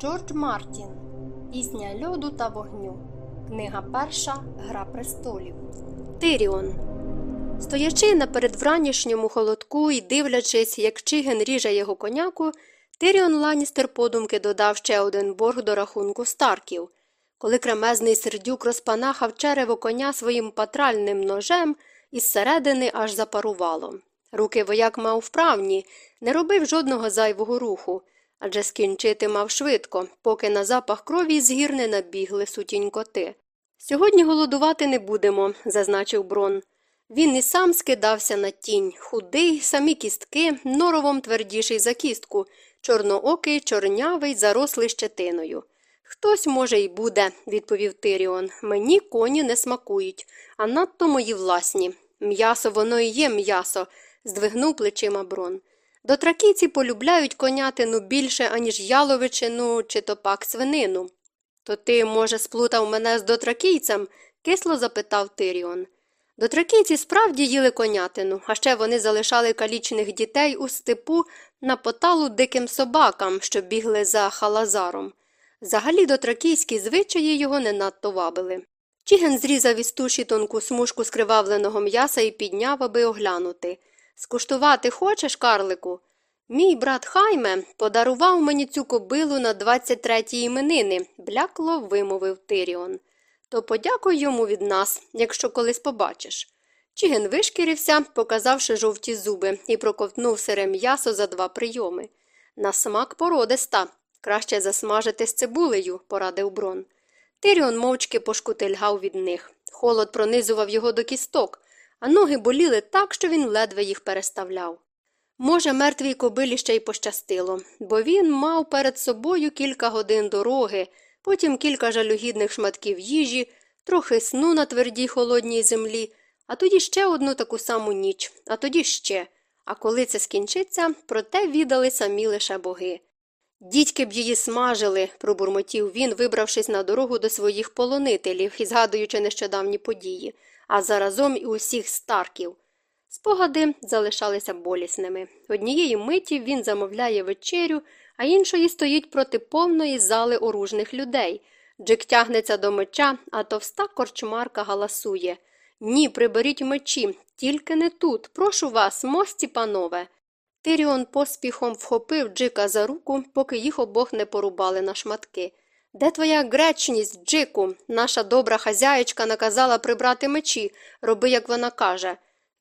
Джордж Мартін Пісня льоду та вогню. Книга перша Гра престолів. Тиріон. Стоячи на передвранішньому холодку і дивлячись, як Чиген ріже його коняку, Тиріон Ланістер подумки додав ще один борг до рахунку старків. Коли кремезний сердюк розпанахав черево коня своїм патральним ножем, із середини аж запарувало. Руки вояк мав вправні, не робив жодного зайвого руху адже скінчити мав швидко, поки на запах крові з гір не набігли сутінь коти. Сьогодні голодувати не будемо, зазначив брон. Він і сам скидався на тінь, худий, самі кістки, норовом твердіший за кістку, чорноокий, чорнявий, зарослий щетиною. Хтось, може, й буде, відповів Тиріон. Мені коні не смакують, а надто мої власні. М'ясо воно і є м'ясо, здвигнув плечима брон. Дотракійці полюбляють конятину більше, аніж яловичину чи то пак свинину. То ти, може, сплутав мене з дотракійцем? кисло запитав Тиріон. Дотракійці справді їли конятину, а ще вони залишали калічних дітей у степу на поталу диким собакам, що бігли за халазаром. Взагалі дотракійські звичаї його не надто вабили. Чіген зрізав із туші тонку смужку скривавленого м'яса і підняв, аби оглянути. Скуштувати хочеш, карлику? Мій брат Хайме подарував мені цю кобилу на 23-ті іменини, блякло вимовив Тиріон. То подякуй йому від нас, якщо колись побачиш. Чіген вишкірився, показавши жовті зуби, і проковтнув сире м'ясо за два прийоми. На смак породиста. Краще засмажити з цибулею, порадив брон. Тиріон мовчки пошкутильгав від них. Холод пронизував його до кісток а ноги боліли так, що він ледве їх переставляв. Може, мертвій кобилі ще й пощастило, бо він мав перед собою кілька годин дороги, потім кілька жалюгідних шматків їжі, трохи сну на твердій холодній землі, а тоді ще одну таку саму ніч, а тоді ще. А коли це скінчиться, про те віддали самі лише боги. Дідьки б її смажили, пробурмотів він, вибравшись на дорогу до своїх полонителів і згадуючи нещодавні події а заразом і усіх старків. Спогади залишалися болісними. Однієї миті він замовляє вечерю, а іншої стоїть проти повної зали оружних людей. Джик тягнеться до меча, а товста корчмарка галасує Ні, приберіть мечі, тільки не тут. Прошу вас, мості, панове. Тиріон поспіхом вхопив Джика за руку, поки їх обох не порубали на шматки. Де твоя гречність, Джику? Наша добра хазяєчка наказала прибрати мечі, роби, як вона каже.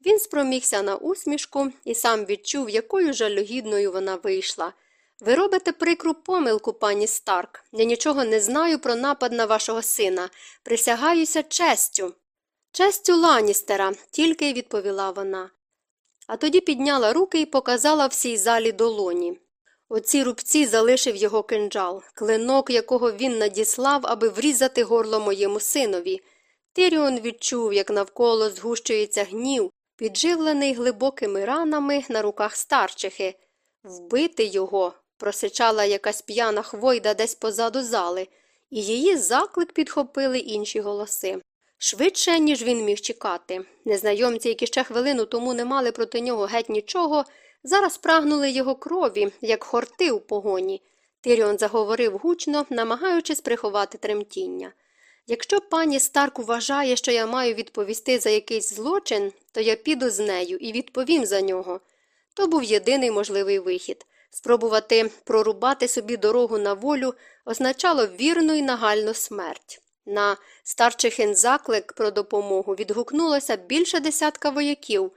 Він спромігся на усмішку і сам відчув, якою жалюгідною вона вийшла. Ви робите прикру помилку, пані Старк. Я нічого не знаю про напад на вашого сина. Присягаюся честю. Честю Ланістера, тільки й відповіла вона. А тоді підняла руки і показала всій залі долоні. Оці рубці залишив його кинджал, клинок, якого він надіслав, аби врізати горло моєму синові. Тиріон відчув, як навколо згущується гнів, підживлений глибокими ранами на руках старчихи. Вбити його, просичала якась п'яна хвойда десь позаду зали, і її заклик підхопили інші голоси. Швидше, ніж він міг чекати. Незнайомці, які ще хвилину тому не мали проти нього геть нічого, Зараз прагнули його крові, як хорти у погоні. Тиріон заговорив гучно, намагаючись приховати тремтіння. Якщо пані Старк вважає, що я маю відповісти за якийсь злочин, то я піду з нею і відповім за нього. То був єдиний можливий вихід. Спробувати прорубати собі дорогу на волю означало вірну і нагальну смерть. На старчихин заклик про допомогу відгукнулося більше десятка вояків,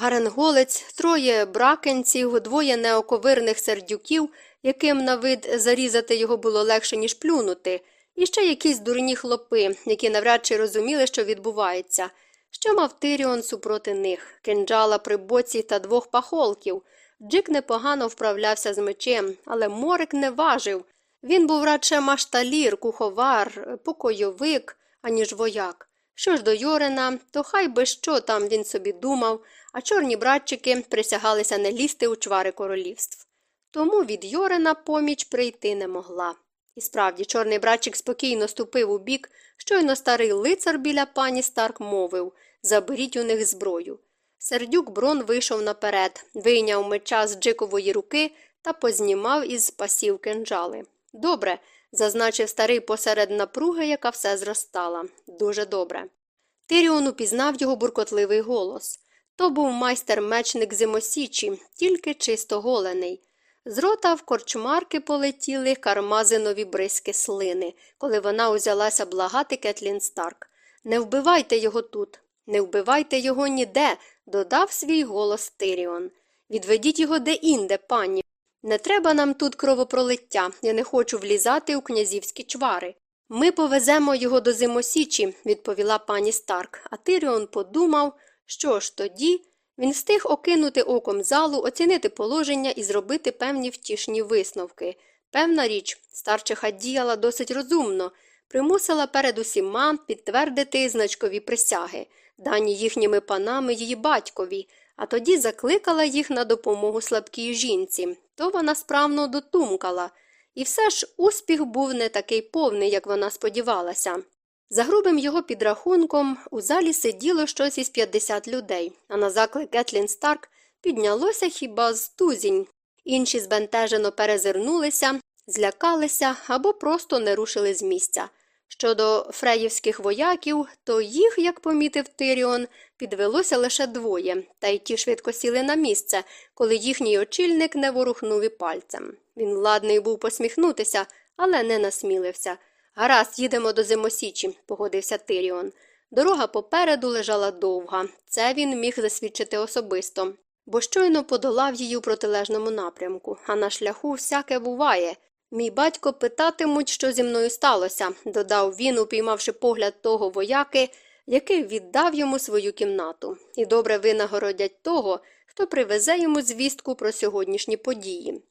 Гаренголець, троє бракенців, двоє неоковирних сердюків, яким на вид зарізати його було легше, ніж плюнути, і ще якісь дурні хлопи, які навряд чи розуміли, що відбувається. Що мав Тиріон супроти них кинджала при боці та двох пахолків. Джик непогано вправлявся з мечем, але морик не важив. Він був радше машталір, куховар, покойовик, аніж вояк. Що ж до Йорена, то хай би що там він собі думав а чорні братчики присягалися не лізти у чвари королівств. Тому від Йорена поміч прийти не могла. І справді, чорний братчик спокійно ступив у бік, щойно старий лицар біля пані Старк мовив Заберіть у них зброю. Сердюк Брон вийшов наперед, вийняв меча з Джикової руки та познімав із пасів кинджали. Добре, зазначив старий посеред напруги, яка все зростала. Дуже добре. Тиріон упізнав його буркотливий голос. То був майстер-мечник зимосічі, тільки чисто голений. З рота в корчмарки полетіли кармазинові бризки слини, коли вона узялася благати Кетлін Старк. Не вбивайте його тут, не вбивайте його ніде, додав свій голос Тиріон. Відведіть його де-інде, пані. Не треба нам тут кровопролиття, я не хочу влізати у князівські чвари. Ми повеземо його до зимосічі, відповіла пані Старк, а Тиріон подумав, що ж тоді він встиг окинути оком залу, оцінити положення і зробити певні втішні висновки. Певна річ, старчиха діяла досить розумно, примусила перед усіма підтвердити значкові присяги, дані їхніми панами її батькові, а тоді закликала їх на допомогу слабкій жінці, то вона справно дотумкала. І все ж успіх був не такий повний, як вона сподівалася. За грубим його підрахунком, у залі сиділо щось із 50 людей, а на заклик Кетлін Старк піднялося хіба з тузінь. Інші збентежено перезирнулися, злякалися або просто не рушили з місця. Щодо фреївських вояків, то їх, як помітив Тиріон, підвелося лише двоє, та й ті швидко сіли на місце, коли їхній очільник не ворухнув і пальцем. Він ладний був посміхнутися, але не насмілився. Гаразд, їдемо до зимосічі, погодився Тиріон. Дорога попереду лежала довга, це він міг засвідчити особисто, бо щойно подолав її у протилежному напрямку, а на шляху всяке буває. Мій батько питатимуть, що зі мною сталося, додав він, упіймавши погляд того вояки, який віддав йому свою кімнату, і добре винагородять того, хто привезе йому звістку про сьогоднішні події.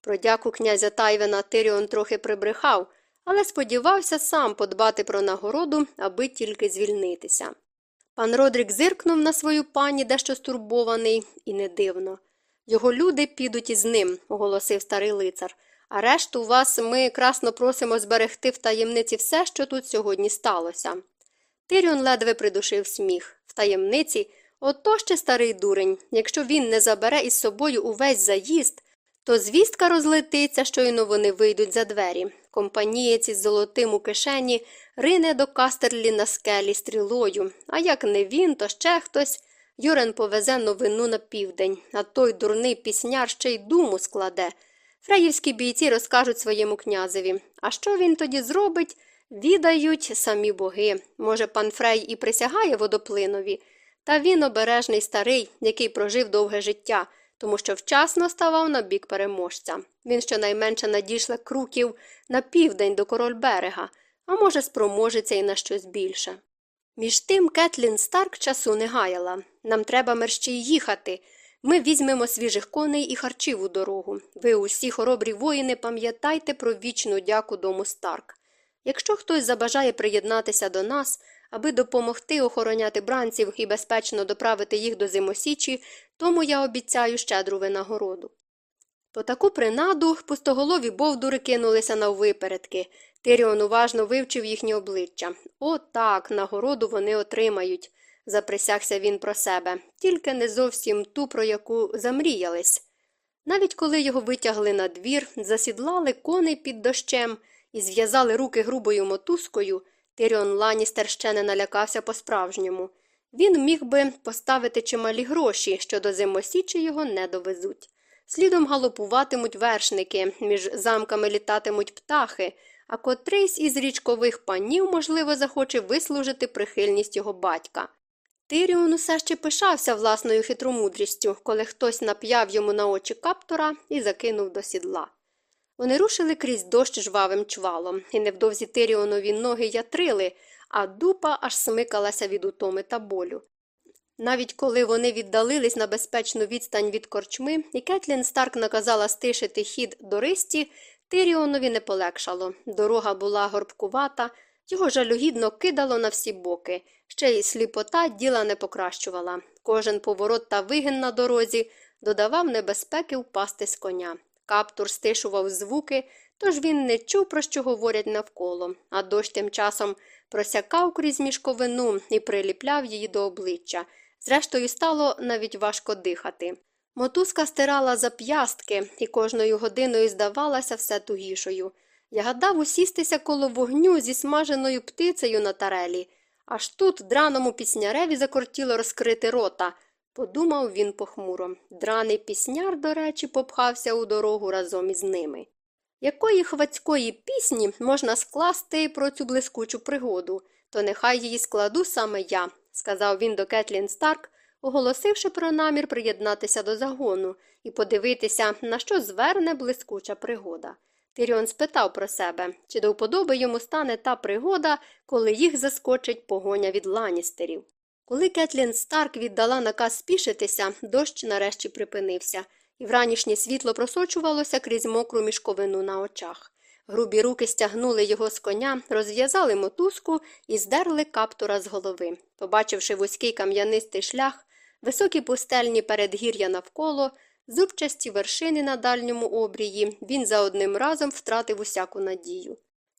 Про дяку князя Тайвена Тиріон трохи прибрехав, але сподівався сам подбати про нагороду, аби тільки звільнитися. Пан Родрік зиркнув на свою пані, дещо стурбований, і не дивно. Його люди підуть із ним, оголосив старий лицар. А решту вас ми красно просимо зберегти в таємниці все, що тут сьогодні сталося. Тиріон ледве придушив сміх. В таємниці ото ще старий дурень. Якщо він не забере із собою увесь заїзд, то звістка розлетиться, щойно вони вийдуть за двері. Компанієць із золотим у кишені рине до кастерлі на скелі стрілою, а як не він, то ще хтось. Юрен повезе новину на південь, а той дурний пісняр ще й думу складе. Фреївські бійці розкажуть своєму князеві. А що він тоді зробить, відають самі боги. Може, пан Фрей і присягає водоплинові, та він обережний старий, який прожив довге життя, тому що вчасно ставав на бік переможця. Він щонайменше надішле круків на південь до корольберега, а може, спроможеться і на щось більше. Між тим Кетлін Старк часу не гаяла. Нам треба мерщій їхати. Ми візьмемо свіжих коней і харчів у дорогу. Ви усі хоробрі воїни, пам'ятайте про вічну дяку дому Старк. Якщо хтось забажає приєднатися до нас, аби допомогти охороняти бранців і безпечно доправити їх до зимосічі, тому я обіцяю щедру винагороду. По таку принаду пустоголові бовдури кинулися наввипередки. Тиріон уважно вивчив їхні обличчя. О, так, нагороду вони отримають заприсягся він про себе, тільки не зовсім ту, про яку замріялись. Навіть коли його витягли на двір, засідлали коней під дощем і зв'язали руки грубою мотузкою, Тиріон Ланістер ще не налякався по-справжньому. Він міг би поставити чималі гроші, що до зимосічі його не довезуть. Слідом галопуватимуть вершники, між замками літатимуть птахи, а котрийсь із річкових панів, можливо, захоче вислужити прихильність його батька. Тиріон усе ще пишався власною хитромудрістю, коли хтось нап'яв йому на очі каптора і закинув до сідла. Вони рушили крізь дощ жвавим чвалом, і невдовзі Тиріонові ноги ятрили, а дупа аж смикалася від утоми та болю. Навіть коли вони віддалились на безпечну відстань від корчми, і Кетлін Старк наказала стишити хід до ристі, Тиріонові не полегшало. Дорога була горбкувата, його жалюгідно кидало на всі боки, ще й сліпота діла не покращувала. Кожен поворот та вигин на дорозі додавав небезпеки впасти з коня. Каптур стишував звуки, тож він не чув, про що говорять навколо, а дощ тим часом просякав крізь мішковину і приліпляв її до обличчя. Зрештою, стало навіть важко дихати. Мотузка стирала зап'ястки і кожною годиною здавалася все тугішою. Я гадав усістися коло вогню зі смаженою птицею на тарелі. Аж тут драному пісняреві закортіло розкрити рота. Подумав він похмуро. Драний пісняр, до речі, попхався у дорогу разом із ними. Якої хвацької пісні можна скласти про цю блискучу пригоду, то нехай її складу саме я, сказав він до Кетлін Старк, оголосивши про намір приєднатися до загону і подивитися, на що зверне блискуча пригода. Тиріон спитав про себе, чи до вподоби йому стане та пригода, коли їх заскочить погоня від ланістерів. Коли Кетлін Старк віддала наказ спішитися, дощ нарешті припинився, і вранішнє світло просочувалося крізь мокру мішковину на очах. Грубі руки стягнули його з коня, розв'язали мотузку і здерли каптура з голови. Побачивши вузький кам'янистий шлях, високі пустельні передгір'я навколо, зубчасті вершини на дальньому обрії, він за одним разом втратив усяку надію.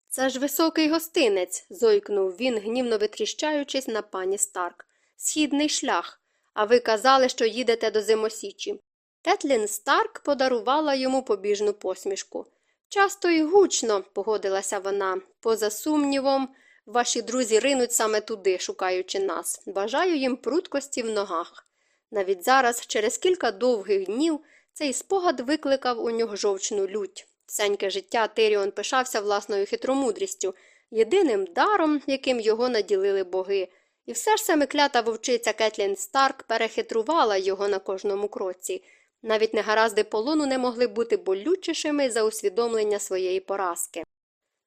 Це ж високий гостинець, зойкнув він, гнівно витріщаючись на пані Старк. Східний шлях. А ви казали, що їдете до зимосічі. Тетлін Старк подарувала йому побіжну посмішку. Часто і гучно, погодилася вона. Поза сумнівом, ваші друзі ринуть саме туди, шукаючи нас. Бажаю їм пруткості в ногах. Навіть зараз, через кілька довгих днів, цей спогад викликав у нього жовчну лють. Всеньке життя Тиріон пишався власною хитромудрістю, єдиним даром, яким його наділили боги. І все ж саме клята вовчиця Кетлін Старк перехитрувала його на кожному кроці. Навіть негаразди полону не могли бути болючішими за усвідомлення своєї поразки.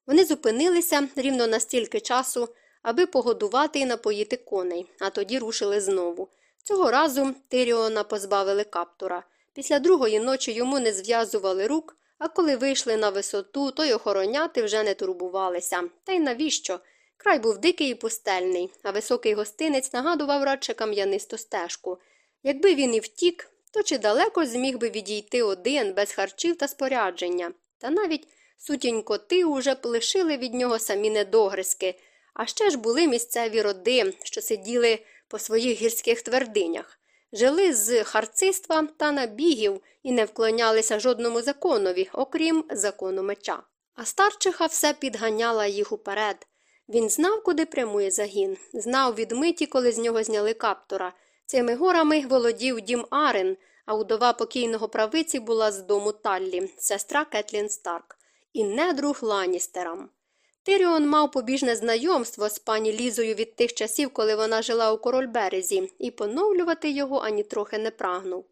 Вони зупинилися рівно настільки часу, аби погодувати і напоїти коней, а тоді рушили знову. Цього разу Тиріона позбавили каптура. Після другої ночі йому не зв'язували рук, а коли вийшли на висоту, то й охороняти вже не турбувалися. Та й навіщо? Край був дикий і пустельний, а високий гостинець нагадував радше кам'янисту стежку. Якби він і втік, то чи далеко зміг би відійти один без харчів та спорядження. Та навіть сутінь коти уже б лишили від нього самі недогризки, а ще ж були місцеві роди, що сиділи по своїх гірських твердинях, жили з харциства та набігів і не вклонялися жодному законові, окрім закону меча. А старчиха все підганяла їх уперед. Він знав, куди прямує загін, знав відмиті, коли з нього зняли каптора. Цими горами володів дім Арен, а удова покійного правиці була з дому Таллі, сестра Кетлін Старк, і недруг Ланістерам. Тиріон мав побіжне знайомство з пані Лізою від тих часів, коли вона жила у Корольберезі, і поновлювати його ані трохи не прагнув.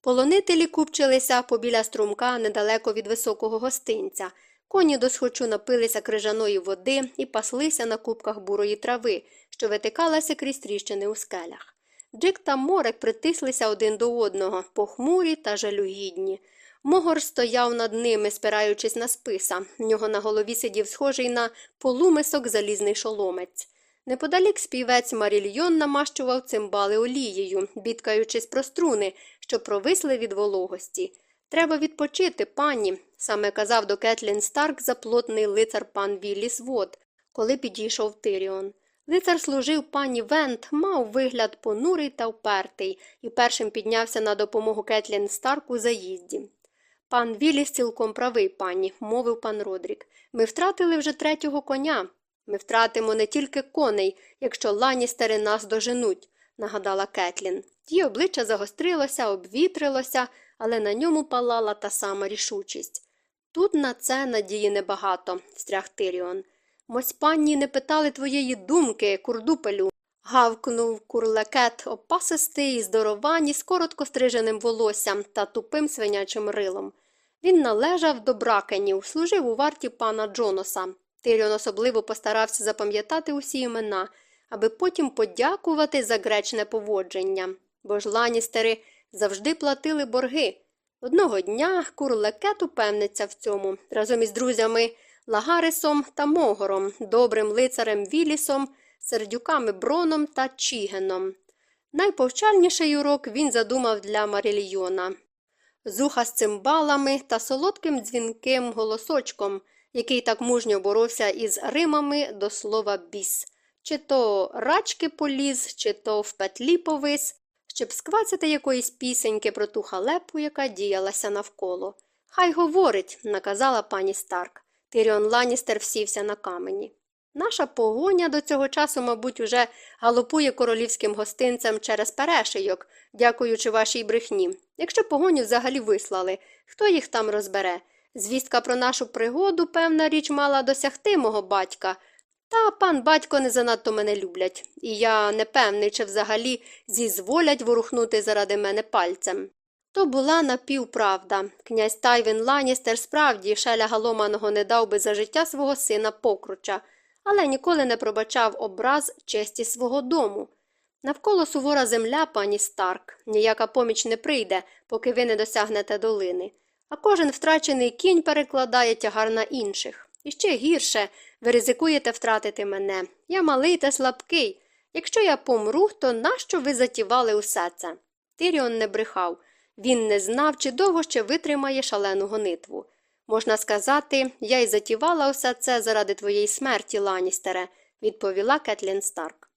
Полонителі купчилися побіля струмка недалеко від високого гостинця. Коні досхочу напилися крижаної води і паслися на кубках бурої трави, що витикалася крізь тріщини у скелях. Джик та Морек притислися один до одного, похмурі та жалюгідні. Могор стояв над ними, спираючись на списа. В нього на голові сидів схожий на полумисок залізний шоломець. Неподалік співець Марільйон намащував цимбали олією, бідкаючись про струни, що провисли від вологості. Треба відпочити, пані, саме казав до Кетлін Старк заплотний лицар пан Вілліс Вод, коли підійшов Тиріон. Лицар служив пані Вент, мав вигляд понурий та впертий, і першим піднявся на допомогу Кетлін Старк у заїзді. Пан Вілліс цілком правий, пані, мовив пан Родрік. Ми втратили вже третього коня. Ми втратимо не тільки коней, якщо ланістери нас доженуть, нагадала Кетлін. Її обличчя загострилося, обвітрилося, але на ньому палала та сама рішучість. Тут на це надії небагато, встряг Тиріон. Мось панні не питали твоєї думки, курдупелю. Гавкнув курлекет, опасистий і здоровані, з коротко стриженим волоссям та тупим свинячим рилом. Він належав до бракенів, служив у варті пана Джоноса. Тиріон особливо постарався запам'ятати усі імена, аби потім подякувати за гречне поводження, бо ж ланістери завжди платили борги. Одного дня курлекет упевниться в цьому. Разом із друзями Лагарисом та Могором, добрим лицарем Вілісом, сердюками Броном та Чігеном. Найповчальніший урок він задумав для Маріліона зуха з цимбалами та солодким дзвінким голосочком, який так мужньо боровся із римами до слова біс, чи то рачки поліз, чи то в петлі повис, щоб сквацяти якоїсь пісеньки про ту халепу, яка діялася навколо. Хай говорить, наказала пані Старк. Тиріон Ланністер всівся на камені. Наша погоня до цього часу, мабуть, уже галопує королівським гостинцем через перешийок, дякуючи вашій брехні. Якщо погоню взагалі вислали, хто їх там розбере? Звістка про нашу пригоду, певна річ, мала досягти мого батька. Та пан батько не занадто мене люблять, і я не певний, чи взагалі зізволять ворухнути заради мене пальцем. То була напівправда. Князь Тайвін Ланістер справді шеля галоманого не дав би за життя свого сина покруча, але ніколи не пробачав образ честі свого дому. Навколо сувора земля, пані Старк, ніяка поміч не прийде, поки ви не досягнете долини. А кожен втрачений кінь перекладає тягар на інших. І ще гірше, ви ризикуєте втратити мене. Я малий та слабкий. Якщо я помру, то нащо ви затівали усе це? Тиріон не брехав. Він не знав, чи довго ще витримає шалену гонитву. Можна сказати, я й затівала усе це заради твоєї смерті, Ланістере, відповіла Кетлін Старк.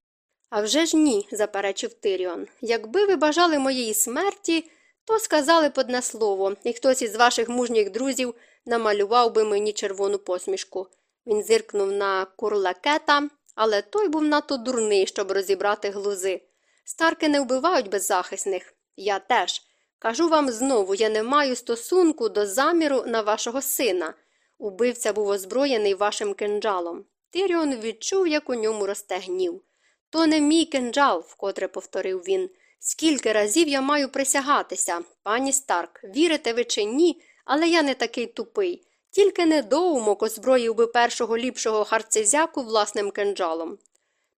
«А вже ж ні, заперечив Тиріон. Якби ви бажали моєї смерті, то сказали б одне слово, і хтось із ваших мужніх друзів намалював би мені червону посмішку. Він зиркнув на курлакета, але той був надто дурний, щоб розібрати глузи. Старки не вбивають беззахисних. Я теж. Кажу вам знову, я не маю стосунку до заміру на вашого сина. Убивця був озброєний вашим кинджалом. Тиріон відчув, як у ньому росте гнів. То не мій кинджал, вкотре повторив він. Скільки разів я маю присягатися, пані Старк, вірите ви чи ні, але я не такий тупий. Тільки недоумок озброїв би першого ліпшого харцезяку власним кинджалом.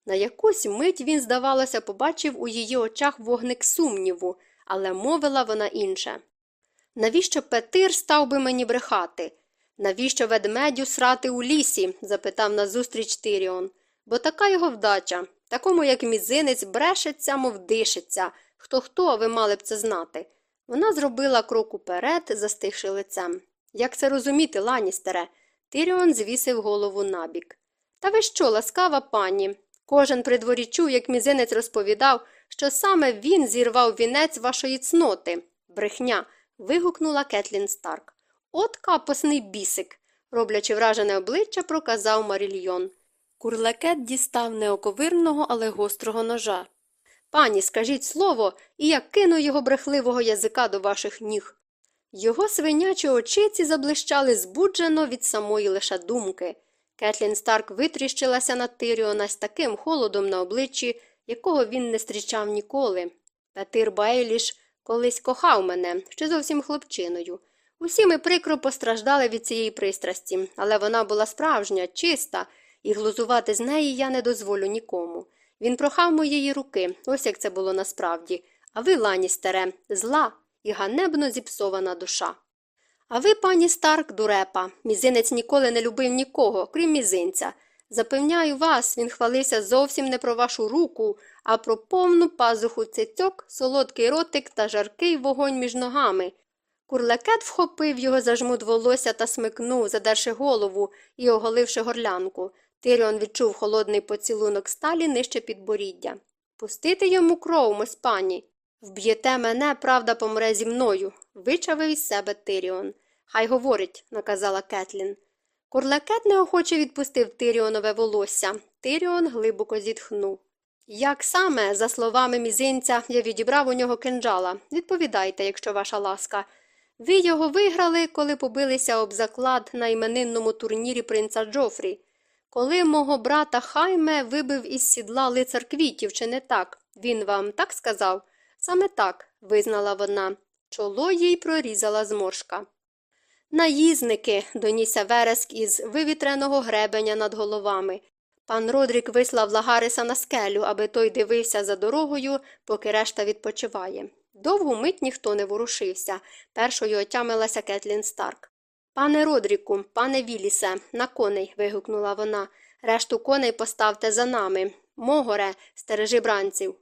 На якусь мить він, здавалося, побачив у її очах вогник сумніву, але мовила вона інше. Навіщо Петир став би мені брехати? Навіщо ведмедю срати у лісі? запитав назустріч Тиріон. Бо така його вдача, такому, як мізинець, брешеться, мов дишиться. Хто хто, ви мали б це знати. Вона зробила крок уперед, застигши лицем. Як це розуміти, Ланістере? Тиріон звісив голову набік. Та ви що, ласкава пані? Кожен при дворі чув, як мізинець розповідав, що саме він зірвав вінець вашої цноти. Брехня. вигукнула Кетлін Старк. От капосний бісик, роблячи вражене обличчя, проказав Марільйон. Курлекет дістав неоковирного, але гострого ножа. Пані, скажіть слово, і я кину його брехливого язика до ваших ніг. Його свинячі очиці заблищали збуджено від самої лише думки. Кетлін Старк витріщилася на Тиріона з таким холодом на обличчі, якого він не зустрічав ніколи. Петир Бейліш колись кохав мене, ще зовсім хлопчиною. Усі ми прикро постраждали від цієї пристрасті, але вона була справжня, чиста, і глузувати з неї я не дозволю нікому. Він прохав моєї руки, ось як це було насправді. А ви, Ланістере, зла і ганебно зіпсована душа. А ви, пані Старк, дурепа, мізинець ніколи не любив нікого, крім мізинця. Запевняю вас, він хвалився зовсім не про вашу руку, а про повну пазуху цицьок, солодкий ротик та жаркий вогонь між ногами. Курлекет вхопив його за жмут волосся та смикнув, задерши голову і оголивши горлянку. Тиріон відчув холодний поцілунок сталі нижче підборіддя. Пустити йому кров, мось пані. Вб'єте мене, правда помре зі мною, вичавив із себе Тиріон. Хай говорить, наказала Кетлін. Курлакет неохоче відпустив Тиріонове волосся. Тиріон глибоко зітхнув. Як саме, за словами мізинця, я відібрав у нього кинджала. Відповідайте, якщо ваша ласка. Ви його виграли, коли побилися об заклад на іменинному турнірі принца Джофрі. Коли мого брата Хайме вибив із сідла лицар квітів, чи не так? Він вам так сказав? Саме так, визнала вона. Чоло їй прорізала зморшка. Наїзники, донісся вереск із вивітреного гребеня над головами. Пан Родрік вислав Лагариса на скелю, аби той дивився за дорогою, поки решта відпочиває. Довгу мить ніхто не ворушився. Першою отямилася Кетлін Старк. Пане Родріку, пане Вілісе, на коней. вигукнула вона. Решту коней поставте за нами. Могоре, стережи бранців.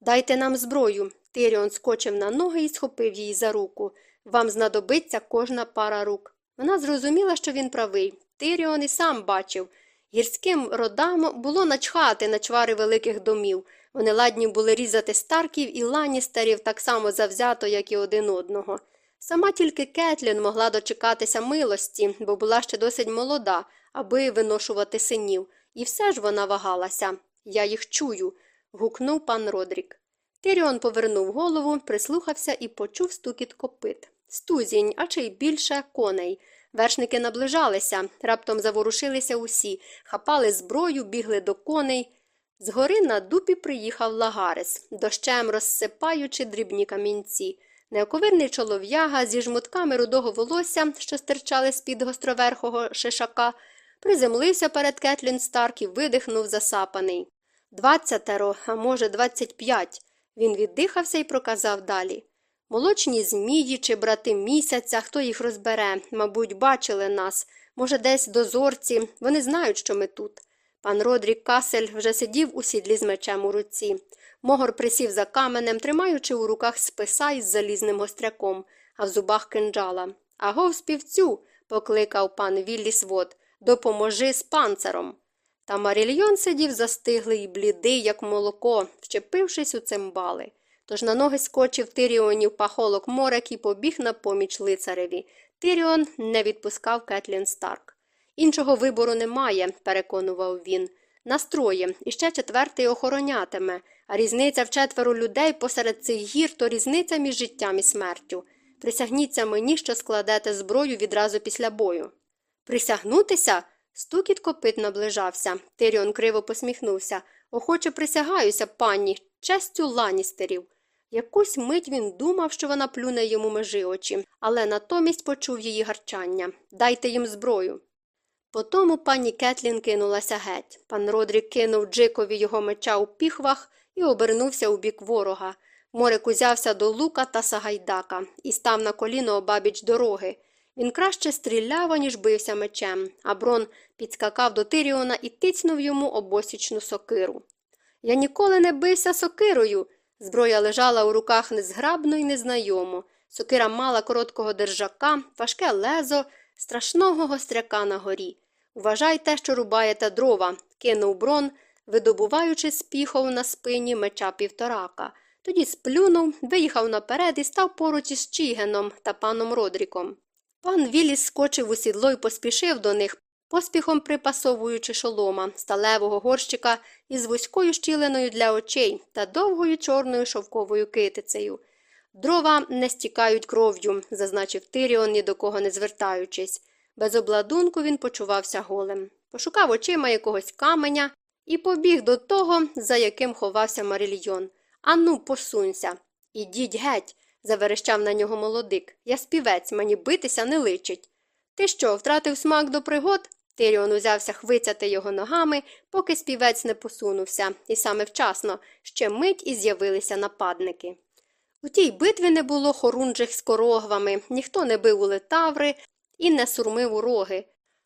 Дайте нам зброю. Тиріон скочив на ноги і схопив її за руку. Вам знадобиться кожна пара рук. Вона зрозуміла, що він правий. Тиріон і сам бачив. Гірським родам було начхати на чвари великих домів. Вони ладні були різати старків і ланістерів так само завзято, як і один одного. Сама тільки Кетлін могла дочекатися милості, бо була ще досить молода, аби виношувати синів, і все ж вона вагалася. Я їх чую. Гукнув пан Родрік. Тиріон повернув голову, прислухався і почув стукіт копит. Стузінь, а чи й більше коней. Вершники наближалися, раптом заворушилися усі, хапали зброю, бігли до коней. Згори на дупі приїхав лагарис, дощем розсипаючи дрібні камінці. Неоковирний чолов'яга зі жмутками рудого волосся, що стирчали з-під гостроверхого шишака, приземлився перед Кетлін Старк і видихнув засапаний. Двадцятеро, а може, двадцять п'ять. Він віддихався і проказав далі. Молочні змії чи брати місяця, хто їх розбере, мабуть, бачили нас. Може, десь дозорці, вони знають, що ми тут. Пан Родрік Касель вже сидів у сідлі з мечем у руці. Могор присів за каменем, тримаючи у руках списа із залізним гостряком, а в зубах кинджала. Агов співцю, покликав пан Вілліс Вод, допоможи з панцером. Та Марільйон сидів застиглий і блідий, як молоко, вчепившись у цимбали. Тож на ноги скочив Тиріонів пахолок морек і побіг на поміч лицареві. Тиріон не відпускав Кетлін Старк. Іншого вибору немає, переконував він. Настроє, і ще четвертий охоронятиме, а різниця в четверо людей посеред цих гір то різниця між життям і смертю. Присягніться мені, що складете зброю відразу після бою. Присягнутися? Стукіт копит наближався. Тиріон криво посміхнувся. Охоче присягаюся, пані, честю ланістерів. Якусь мить він думав, що вона плюне йому межи очі, але натомість почув її гарчання Дайте їм зброю. Потому пані Кетлін кинулася геть. Пан Родрік кинув Джикові його меча у піхвах і обернувся у бік ворога. Морик узявся до лука та сагайдака і став на коліно обабіч дороги. Він краще стріляв, ніж бився мечем, а брон підскакав до Тиріона і тицнув йому обосічну сокиру. Я ніколи не бився сокирою. Зброя лежала у руках незграбно і незнайомо. Сокира мала короткого держака, важке лезо, страшного гостряка на горі. Уважайте, що рубаєте дрова, кинув брон, видобуваючи з піхов на спині меча півторака. Тоді сплюнув, виїхав наперед і став поруч із Чігеном та паном Родріком. Пан Віліс скочив у сідло і поспішив до них, поспіхом припасовуючи шолома, сталевого горщика із вузькою щіленою для очей та довгою чорною шовковою китицею. Дрова не стікають кров'ю, зазначив Тиріон, ні до кого не звертаючись. Без обладунку він почувався голим. Пошукав очима якогось каменя і побіг до того, за яким ховався Марильйон. Ану, посунься. Ідіть геть, заверещав на нього молодик. Я співець, мені битися не личить. Ти що, втратив смак до пригод? Тиріон узявся хвицяти його ногами, поки співець не посунувся, і саме вчасно ще мить і з'явилися нападники. У тій битві не було хорунжих з корогвами, ніхто не бив у летаври і не сурмив у роги.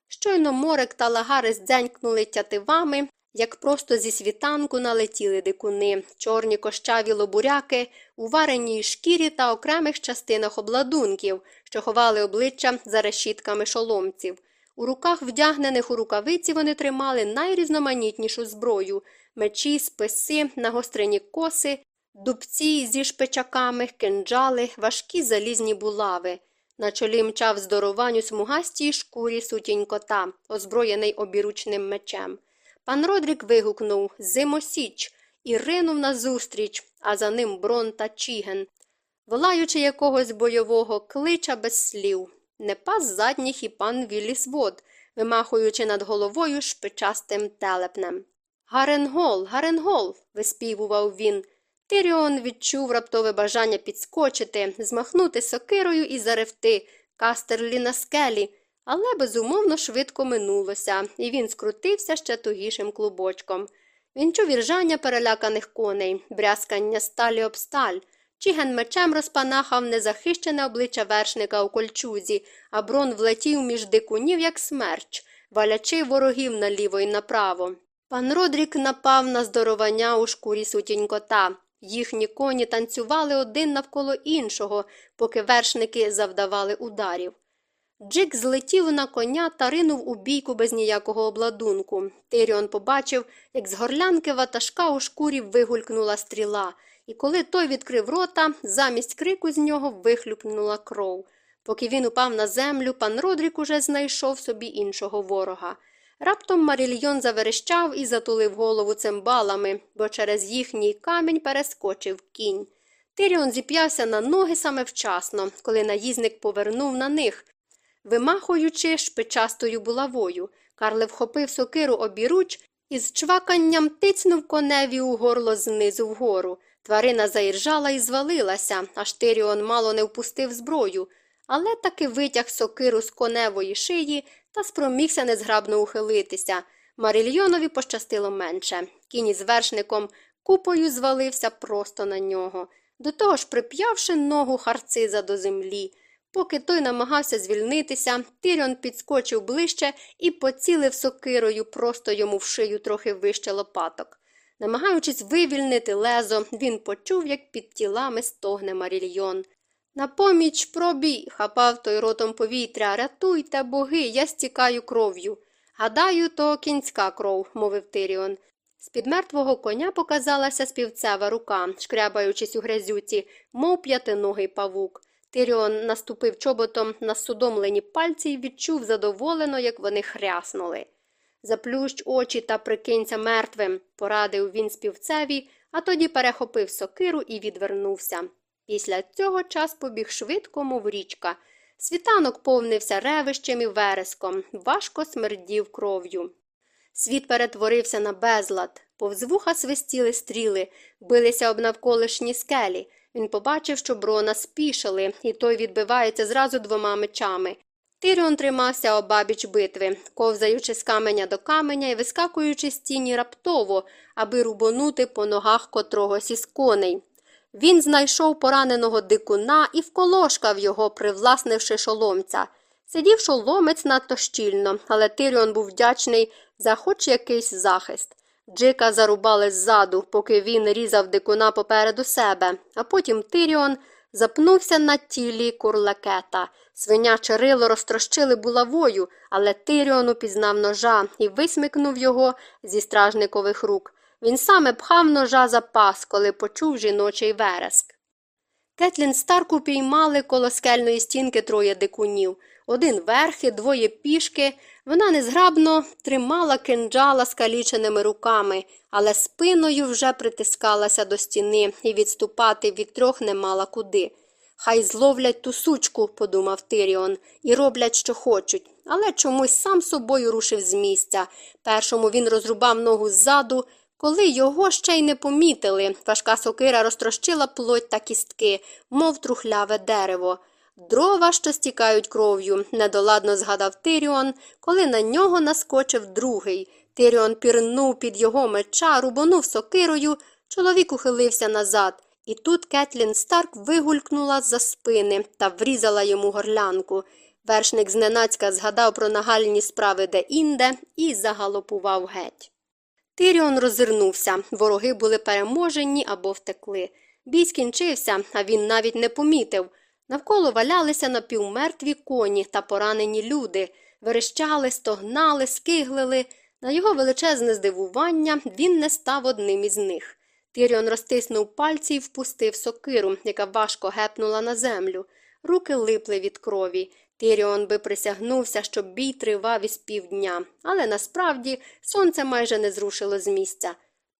Щойно морек та лагари здзенькнули тятивами, як просто зі світанку налетіли дикуни, чорні кощаві лобуряки, у вареній шкірі та окремих частинах обладунків, що ховали обличчя за решітками шоломців. У руках, вдягнених у рукавиці, вони тримали найрізноманітнішу зброю мечі, списи, нагострені коси, дубці зі шпичаками, кинджали, важкі залізні булави. На чолі мчав здоровань у смугастій шкурі сутінь кота, озброєний обіручним мечем. Пан Родрік вигукнув Зимосіч і ринув назустріч, а за ним брон та чіген, волаючи якогось бойового клича без слів. Не пас задніх і пан Віллісвод, вимахуючи над головою шпичастим телепнем. Гаренгол, Гаренгол. виспівував він. Тиріон відчув раптове бажання підскочити, змахнути сокирою і заревти кастерлі на скелі, але безумовно швидко минулося, і він скрутився ще тугішим клубочком. Він чув іржання переляканих коней, брязкання сталі об сталь. Чіген мечем розпанахав незахищене обличчя вершника у кольчузі, а брон влетів між дикунів, як смерч, валячи ворогів наліво і направо. Пан Родрік напав на здоровання у шкурі сутінь кота. Їхні коні танцювали один навколо іншого, поки вершники завдавали ударів. Джик злетів на коня та ринув у бійку без ніякого обладунку. Тиріон побачив, як з горлянки ватажка у шкурі вигулькнула стріла, і коли той відкрив рота, замість крику з нього вихлюпнула кров. Поки він упав на землю, пан Родрік уже знайшов собі іншого ворога. Раптом Марільйон заверещав і затулив голову цимбалами, бо через їхній камінь перескочив кінь. Тиріон зіп'явся на ноги саме вчасно, коли наїзник повернув на них, вимахуючи шпичастою булавою. Карле вхопив сокиру обіруч і з чваканням тицнув коневі у горло знизу вгору. Тварина заіржала і звалилася, аж Тиріон мало не впустив зброю, але таки витяг сокиру з коневої шиї та спромігся незграбно ухилитися. Марильйонові пощастило менше. Кінь із вершником купою звалився просто на нього, до того ж прип'явши ногу харциза до землі. Поки той намагався звільнитися, Тиріон підскочив ближче і поцілив сокирою просто йому в шию трохи вище лопаток. Намагаючись вивільнити лезо, він почув, як під тілами стогне Марільйон. На поміч пробій, хапав той ротом повітря. Рятуйте, боги, я стікаю кров'ю. Гадаю, то кінська кров, мовив Тиріон. З під мертвого коня показалася співцева рука, шкрябаючись у грязюці, мов п'ятиногий павук. Тиріон наступив чоботом на судомлені пальці і відчув задоволено, як вони хряснули. Заплющ очі та прикинься мертвим, порадив він співцеві, а тоді перехопив сокиру і відвернувся. Після цього час побіг швидко, мов річка. Світанок повнився ревищем і вереском, важко смердів кров'ю. Світ перетворився на безлад, повз вуха свистіли стріли, билися об навколишні скелі. Він побачив, що брона спішили, і той відбивається зразу двома мечами. Тиріон тримався обабіч битви, ковзаючи з каменя до каменя і вискакуючи з тіні раптово, аби рубонути по ногах котрогось із коней. Він знайшов пораненого дикуна і вколошкав його, привласнивши шоломця. Сидів шоломець надто щільно, але Тиріон був вдячний за хоч якийсь захист. Джика зарубали ззаду, поки він різав дикуна попереду себе, а потім Тиріон запнувся на тілі курлакета. Свиняче рило розтрощили булавою, але Тиріон упізнав ножа і висмикнув його зі стражникових рук. Він саме пхав ножа за пас, коли почув жіночий вереск. Кетлін Старк упіймали коло скельної стінки троє дикунів. Один верхи, двоє пішки. Вона незграбно тримала кинджала скаліченими руками, але спиною вже притискалася до стіни і відступати від трьох не мала куди. Хай зловлять ту сучку, подумав Тиріон, і роблять, що хочуть, але чомусь сам собою рушив з місця. Першому він розрубав ногу ззаду, коли його ще й не помітили. Важка сокира розтрощила плоть та кістки, мов трухляве дерево. Дрова, що стікають кров'ю, недоладно згадав Тиріон, коли на нього наскочив другий. Тиріон пірнув під його меча, рубонув сокирою, чоловік ухилився назад. І тут Кетлін Старк вигулькнула з-за спини та врізала йому горлянку. Вершник зненацька згадав про нагальні справи де-інде і загалопував геть. Тиріон роззирнувся, вороги були переможені або втекли. Бій скінчився, а він навіть не помітив. Навколо валялися напівмертві коні та поранені люди, верещали, стогнали, скиглили. На його величезне здивування він не став одним із них. Тиріон розтиснув пальці і впустив сокиру, яка важко гепнула на землю. Руки липли від крові. Тиріон би присягнувся, що бій тривав із півдня, але насправді сонце майже не зрушило з місця.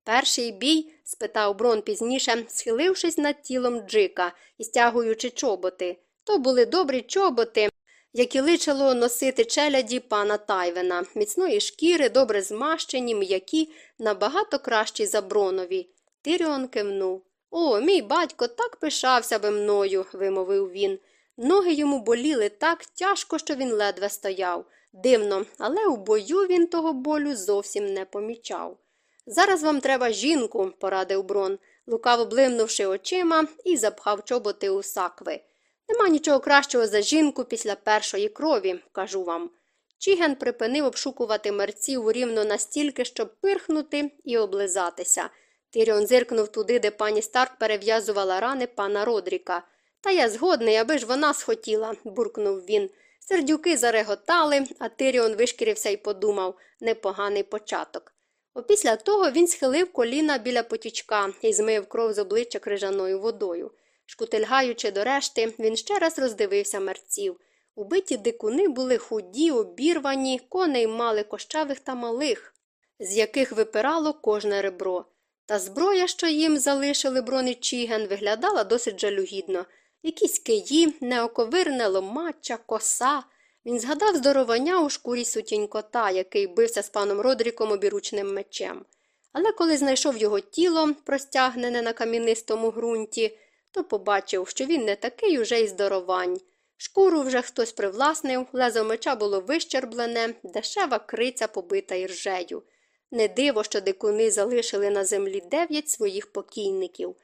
Перший бій? спитав Брон пізніше, схилившись над тілом Джика і стягуючи чоботи. То були добрі чоботи, які личило носити челяді пана Тайвена, міцної шкіри, добре змащені, м'які, набагато кращі за бронові. Тиріон кивнув. О, мій батько так пишався би мною, вимовив він. Ноги йому боліли так тяжко, що він ледве стояв. Дивно, але у бою він того болю зовсім не помічав. Зараз вам треба жінку, порадив Брон, лукаво блимнувши очима і запхав чоботи у сакви. Нема нічого кращого за жінку після першої крові, кажу вам. Чіген припинив обшукувати мерців рівно настільки, щоб пирхнути і облизатися. Тиріон зиркнув туди, де пані Старк перев'язувала рани пана Родріка. Та я згодний, аби ж вона схотіла, буркнув він. Сердюки зареготали, а Тиріон вишкірився і подумав непоганий початок. Опісля того він схилив коліна біля потічка і змив кров з обличчя крижаною водою. Шкутильгаючи до решти, він ще раз роздивився мерців. Убиті дикуни були худі, обірвані, коней мали кощавих та малих, з яких випирало кожне ребро. Та зброя, що їм залишили брони Чіген, виглядала досить жалюгідно. Якісь киї, неоковирне ломача, коса. Він згадав здоровання у шкурі сутінь кота, який бився з паном Родріком обіручним мечем. Але коли знайшов його тіло, простягнене на кам'янистому ґрунті, то побачив, що він не такий уже й здоровань. Шкуру вже хтось привласнив, лезо меча було вищерблене, дешева криця побита іржею. Не диво, що дикуни залишили на землі дев'ять своїх покійників.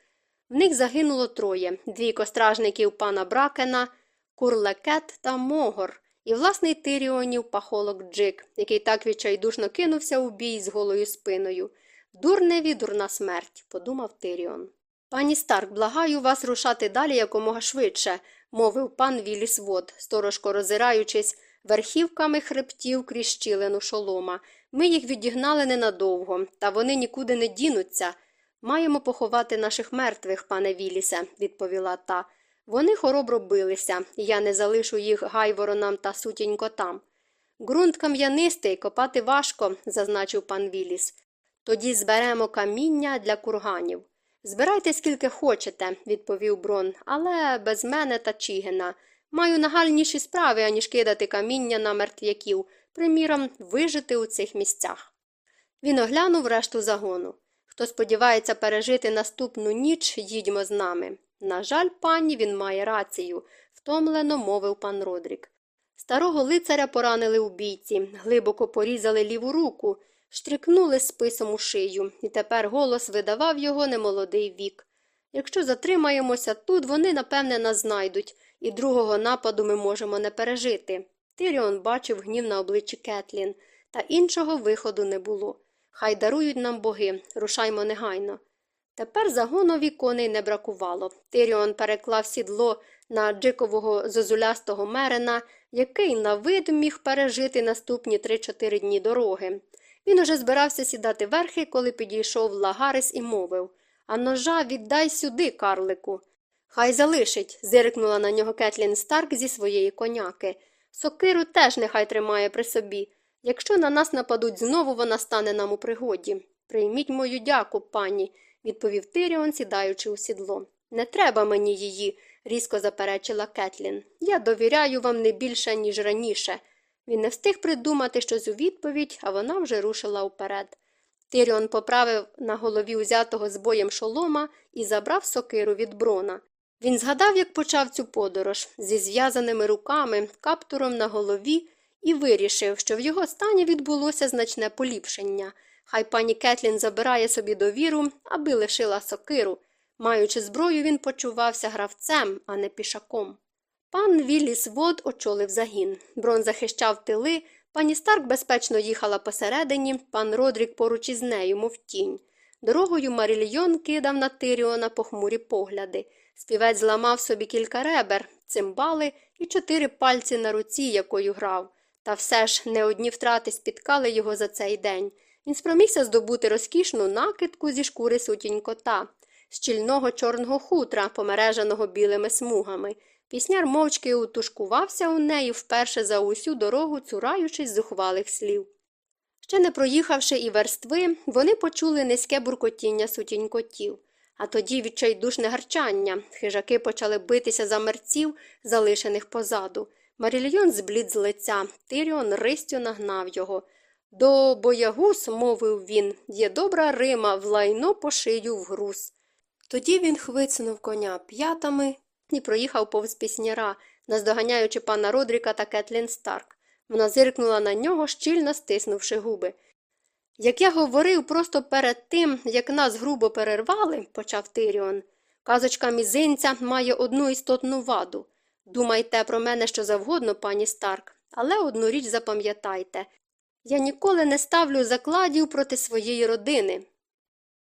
В них загинуло троє двійко стражників пана Бракена, курлекет та могор, і власний тиріонів пахолок Джик, який так відчайдушно кинувся у бій з голою спиною. Дурневі дурна смерть, подумав Тиріон. Пані Старк, благаю вас рушати далі якомога швидше, мовив пан Віліс Вод, сторожко роззираючись верхівками хребтів крізь щілину шолома. Ми їх відігнали ненадовго, та вони нікуди не дінуться. Маємо поховати наших мертвих, пане Вілісе, відповіла та. Вони хоробро билися, я не залишу їх гайворонам та сутінько там. Ґрунт кам'янистий, копати важко, зазначив пан Віліс. Тоді зберемо каміння для курганів. Збирайте скільки хочете, відповів Брон, але без мене та Чігена. Маю нагальніші справи, аніж кидати каміння на мертвяків, приміром, вижити у цих місцях. Він оглянув решту загону. Хто сподівається пережити наступну ніч, їдьмо з нами. На жаль, пані, він має рацію, втомлено мовив пан Родрік. Старого лицаря поранили у бійці, глибоко порізали ліву руку, штрикнули списом у шию, і тепер голос видавав його немолодий вік. Якщо затримаємося тут, вони, напевне, нас знайдуть, і другого нападу ми можемо не пережити. Тиріон бачив гнів на обличчі Кетлін, та іншого виходу не було. Хай дарують нам боги, рушаймо негайно. Тепер загонові коней не бракувало. Тиріон переклав сідло на джикового зозулястого мерена, який на вид міг пережити наступні три-чотири дні дороги. Він уже збирався сідати верхи, коли підійшов Лагарис і мовив А ножа віддай сюди, карлику. Хай залишить, зиркнула на нього Кетлін Старк зі своєї коняки. Сокиру теж нехай тримає при собі. Якщо на нас нападуть знову, вона стане нам у пригоді. Прийміть мою дяку, пані, відповів Тиріон, сідаючи у сідло. Не треба мені її, різко заперечила Кетлін. Я довіряю вам не більше, ніж раніше. Він не встиг придумати щось у відповідь, а вона вже рушила вперед. Тиріон поправив на голові узятого з боєм шолома і забрав сокиру від брона. Він згадав, як почав цю подорож зі зв'язаними руками, каптуром на голові, і вирішив, що в його стані відбулося значне поліпшення. Хай пані Кетлін забирає собі довіру, аби лишила сокиру. Маючи зброю, він почувався гравцем, а не пішаком. Пан Вілліс Вод очолив загін. Брон захищав тили, пані Старк безпечно їхала посередині, пан Родрік поруч із нею, мов тінь. Дорогою Марільйон кидав на Тиріона похмурі погляди. Співець зламав собі кілька ребер, цимбали і чотири пальці на руці, якою грав. Та все ж не одні втрати спіткали його за цей день. Він спромігся здобути розкішну накидку зі шкури сутінь кота, з чільного чорного хутра, помереженого білими смугами. Пісняр мовчки утушкувався у неї вперше за усю дорогу, цураючись зухвалих слів. Ще не проїхавши і верстви, вони почули низьке буркотіння сутінь котів, а тоді відчайдушне гарчання. Хижаки почали битися за мерців, залишених позаду. Марільйон зблід з лиця, Тиріон ристю нагнав його. До боягуз, мовив він, є добра Рима, в лайно по шию в груз. Тоді він хвицнув коня п'ятами і проїхав повз пісняра, наздоганяючи пана Родріка та Кетлін Старк. Вона зиркнула на нього, щільно стиснувши губи. Як я говорив просто перед тим, як нас грубо перервали, почав Тиріон, казочка мізинця має одну істотну ваду. Думайте про мене що завгодно, пані Старк, але одну річ запам'ятайте я ніколи не ставлю закладів проти своєї родини.